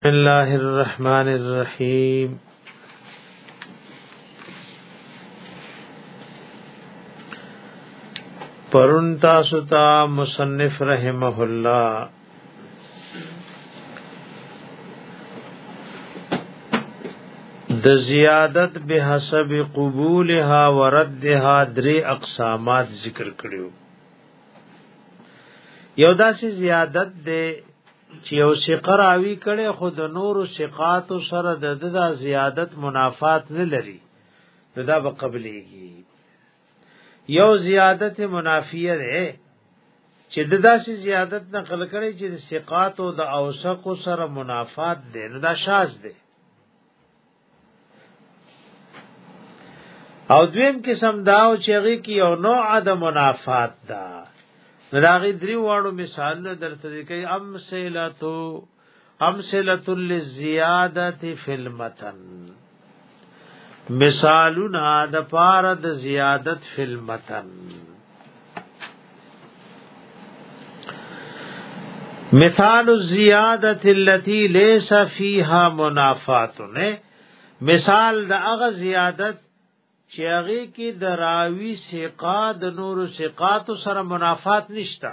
بسم الله الرحمن الرحیم پرون تاسو ته مصنف رحمه الله د زیادت به حسب قبولها وردها درې اقسامات ذکر کړیو یو داسې زیادت ده چې یو ثقه راوی کړي خو د نورو ثقات سره د د زیادت منافات نه لري نو دا به قبليږي یو زیادت منافیه ده چې د داسې زیادت نه خلق کړي چې د ثقات او د اوثق سره منافات ده نو دا شاذ ده او دویم قسم دا او چې هغه کې یو نوع د منافات دا راغی دری واړو مثالونه درته کوي امثلتو امثله للزیاده فی المتن مثالونه د پاره د زیادت فی المتن مثال الزیادت اللتی لیس فیها منافات نه مثال د هغه زیادت چې هغه کې د راوی ثقات د نورو ثقات سره منافات نشته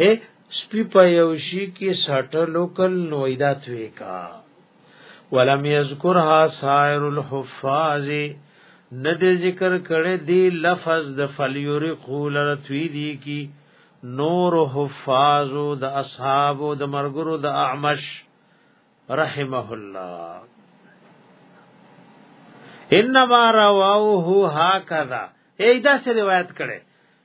اے سپی په یو شي کې سټلو کل نویدات ویکا ولم یذکرها سائر الحفاظ ند ذکر کړه دی لفظ د فلیوری قول رتوی دی کی نور حفاظ د اصحاب د مرګرو د اعمش رحمه الله انما رواه هكذا ایدا سے روایت کړي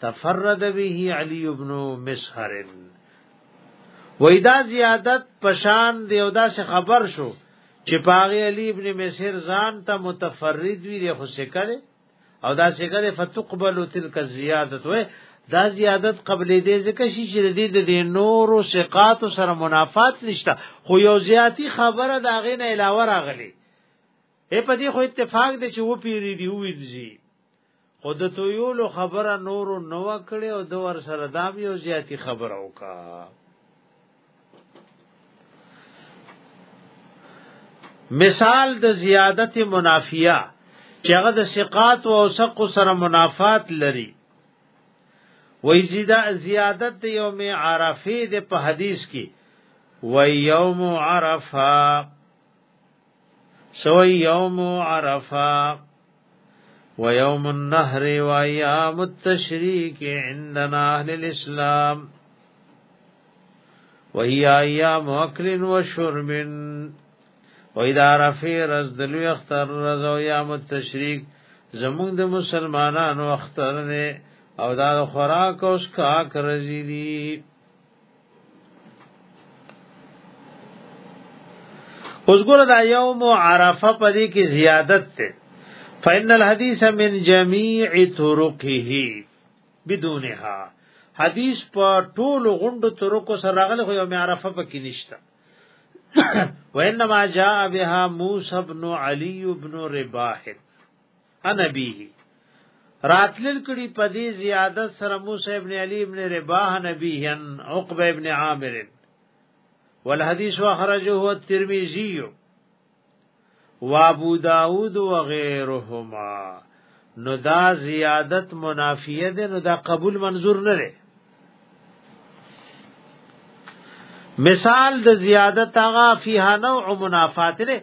تفرد به علی ابن مسحر وېدا زیادت پشان دی او دا څه خبر شو چې پاغه علی ابن مسحر ځان ته متفرد وی دی خو څه کړي او دا څه کړي فتقبل تلک زیادت وې دا زیادت قبلې دې ځکه شي چې دې د نورو ثقات سره منافات نشته خو یو زیاتی خبره دا غې نه علاوه راغلی اے په دې خو اتفاق دی چې و پیری دی وې دي خو د تویولو خبره نور نو کړي او د ور سره دام یو زیاتی خبره وکا مثال د زیادت منافیه چې هغه د ثقات او اوسق سره منافات لري وای زیاده زیادت یوم عرفه د په حدیث کې و یوم عرفه سوی یوم عرفه و یوم النهر و ایام التشریک عندنا اهل الاسلام و هی ایام اکل و شرب و اذا رفی رز دلو اختر رز و ایام التشریک زمون د مسلمانانو اختر نه او دا خوراک اوس کا کرزی دی اوس ګوره دا یوم عرفه په دې کې زیادت ته فإن الحديث من جميع طرقه بدونها حدیث په ټول غوندو طرقو سره راغلی خو یوم عرفه پکې نشته وانما جاء بها موسی بن علي بن رباح انبیه راتلل کړي په دې زیادت سره موسی ابن علی ابن رباح نبیهن عقبه ابن عامر والحدیث اخرجه الترمذی و ابو داود و غیرهما نو دا زیادت منافیه ده نو دا قبول منظور نه ده مثال د زیادت هغه فیها نوع منافات نه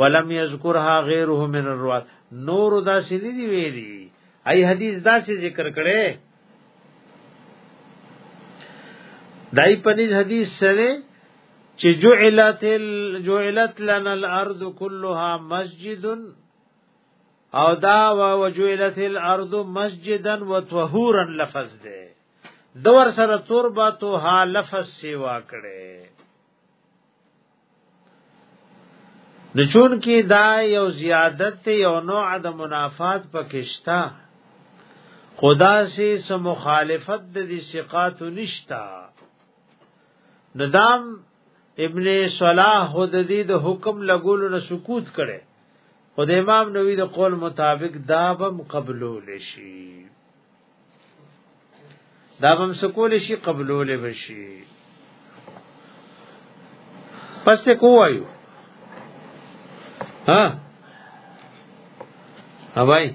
ولم یذکرها غیره من الروات نور دا سینې دی ویلي ای حدیث دا څه ذکر کړي دای پنځ حدیث سره چې جعلت جعلت لنا الارض كلها مسجد او دا وجعلت الارض مسجدا وطهورا لفظ ده دور سره تربه تو ها لفظ سیوا کړي نو چون کې دا یو زیادت یو نوع د منافات پکشتا خدا سي سم مخالفت د دې ثقات نشتا ندام ابن صلاح د دې د حکم لګول نه سکوت کړي خدای امام نووي د قول مطابق دابم قبول شي دا بم سکول شي قبلول بشي پس ته کوایو ها اوای